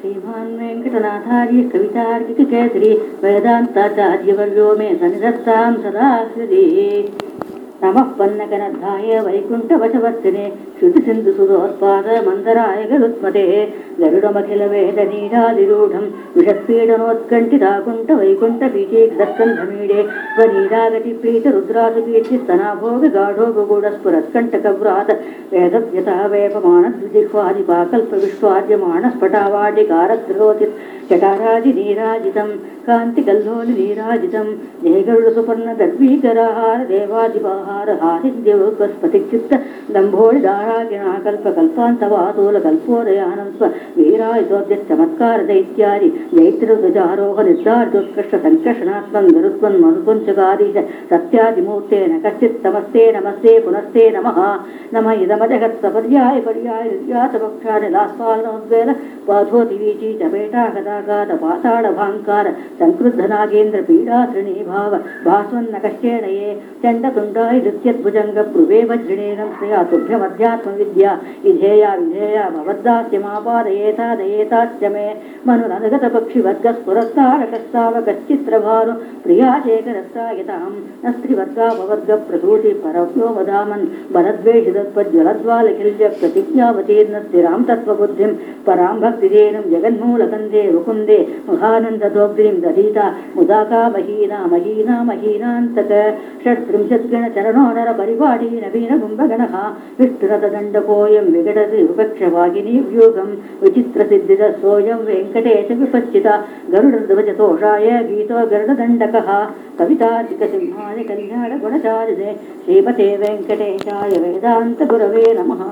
श्रीमान् वेङ्कटनाथार्य कवितार्किककेसरी वेदान्ताचार्यवर्यो मे सन्निधत्तां सदा हृदि నమఃపన్నకనద్ధాయ శృతి సింధు సుదోత్పాద మందరాయ గరుత్మతే గరుడమఖిల వేద నీరాదిరూఢం విషత్పీడనోత్కంఠితాకుంఠ వైకుంఠ బీజే బీజేగ్ధస్కంధమీడే స్వనీరాగతి ప్రీత రుద్రాసు కీర్తి స్తనాభోగ గాఢోగూఢ స్ఫురత్కంఠకవ్రాత వేదవ్యత వేపమాన ద్విజిహ్వాది పాకల్ప విశ్వాద్యమాన స్ఫటావాడి కారద్రోతి జటారాజి నీరాజితం కాంతి కాంతికల్లోని నీరాజితం జయగరుడు సుపర్ణ దర్వీకరహార దేవాదివాహార హారింద్యవస్పతిక్షిప్త దంభోడి దారాగిణాకల్ప కల్పాంత వాతూల స్వ వీరాయుతోభ్య చమత్కార దైత్యాది దైత్యరుజారోహ నిర్ధారితోత్కృష్ట సంకర్షణాత్మం గరుత్వం మనుపంచగాదీశ సత్యాదిమూర్తే నశ్చిత్ నమస్తే నమస్తే పునస్తే నమ నమ ఇదమజగత్సపర్యాయ పర్యాయ నిర్యాతపక్షాని లాస్పాలనోద్వేల బాధోతి వీచీ చపేటాగదా तमस्ते नमस्ते पुनस्ते नमः नम इदमजगत्सपर्याय पर्याय निर्यातपक्षानिलास्पालनोद्वेल पाथोतिवीची चपेटा गदागाद पाताळभाङ्कार सङ्क्रुद्धनागेन्द्र पीडातृणीभाव भास्वन्न कश्चेन ये चण्डतुण्डाय नृत्यद्भुजङ्गप्रुवे वज्रिणेन श्रिया तुभ्यमध्यात्मविद्या विधेया विधेया भवद्दास्यमापादयेतादयेताश्च मे मनुरनुगतपक्षिवर्गस्फुरस्तारकस्तावकश्चित्रभानु प्रिया शेखरस्तायतां न स्त्रिवर्गापवर्गप्रसूति परव्योमधामन् बलद्वेषितत्वज्वलद्वालकिल्य प्रतिज्ञावतीर्न स्थिरां तत्त्वबुद्धिं परां भक्तिदेनं जगन्मूलकन्दे मुकुन्दे महानन्ददोग्रीं दधीता मुदाका महीना महीना महीनान्तक षट्त्रिंशद्गणचरणो नरपरिपाटी नवीनकुम्भगणः विष्णुरथदण्डकोऽयं विघटति विपक्षवागिनी व्यूहं विचित्रसिद्धिद सोऽयं वेङ्कटेशविपच्चिता गरुडध्वजतोषाय गीतो गरुडदण्डकः कवितार्किकसिंहाय कल्याणगुणचारिणे श्रीमते वेङ्कटेशाय वेदान्तगुरवे नमः